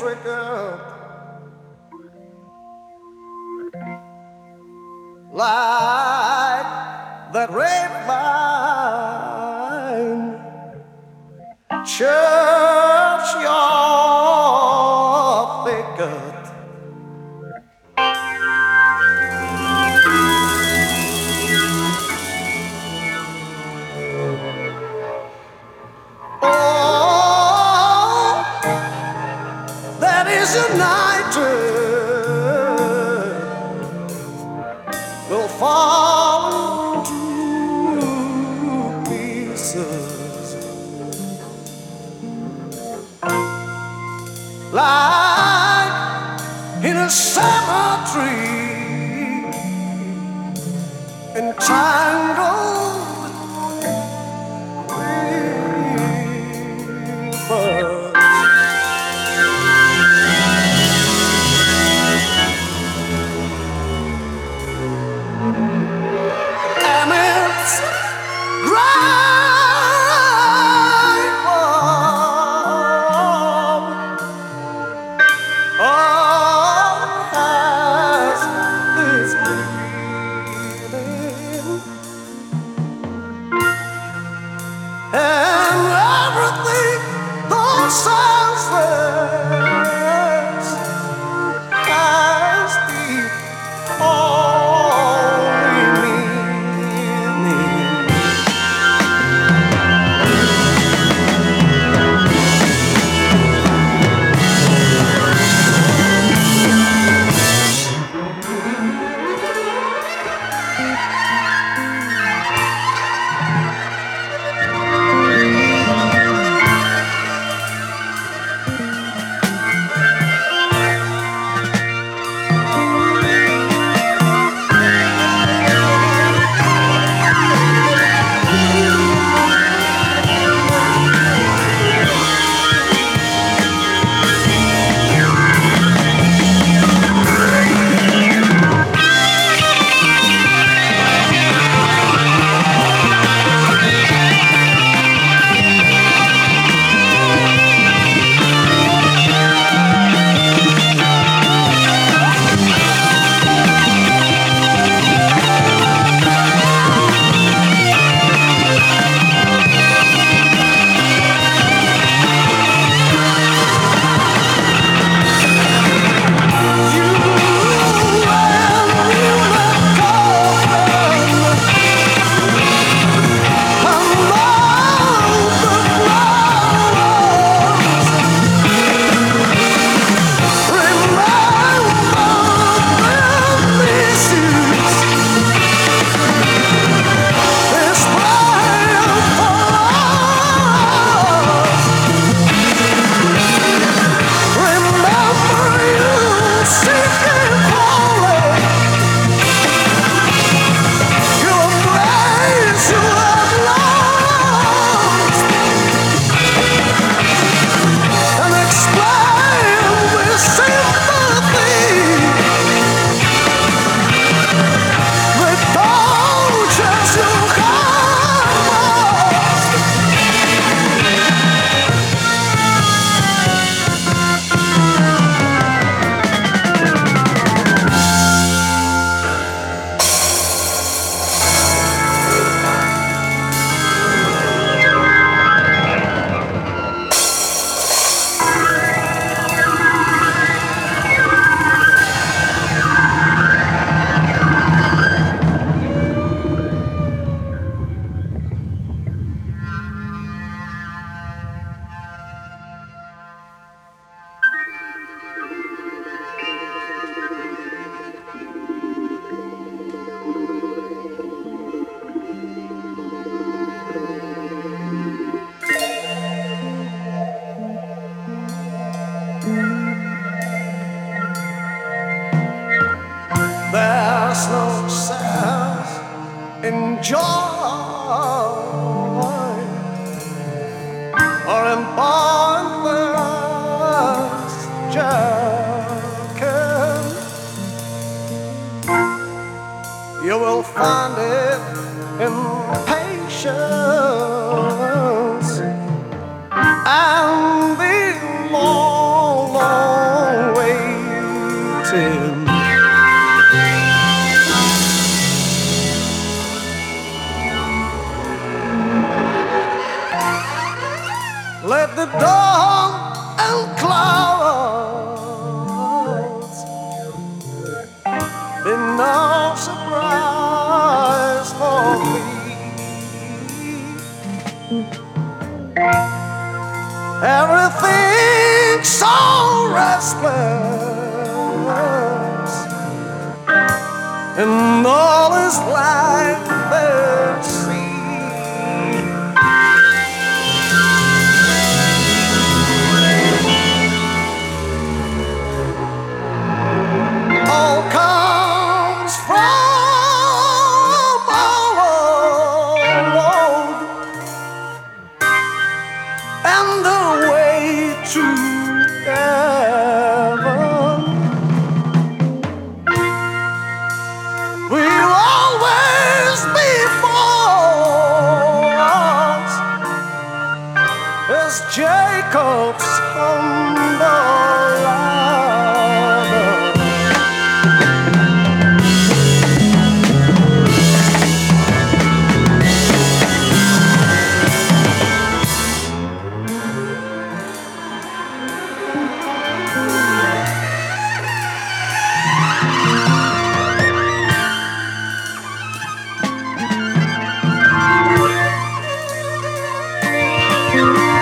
Triggered like that red vine churchyard is night will fall into pieces. Like in a cemetery entangled those joy Everything's so restless, and all is like this. Let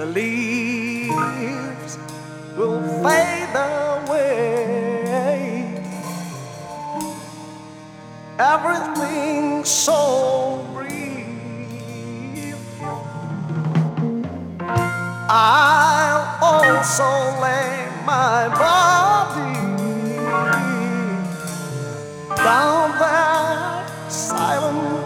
the leaves will fade away. Everything so brief. I'll also lay my body down there silently.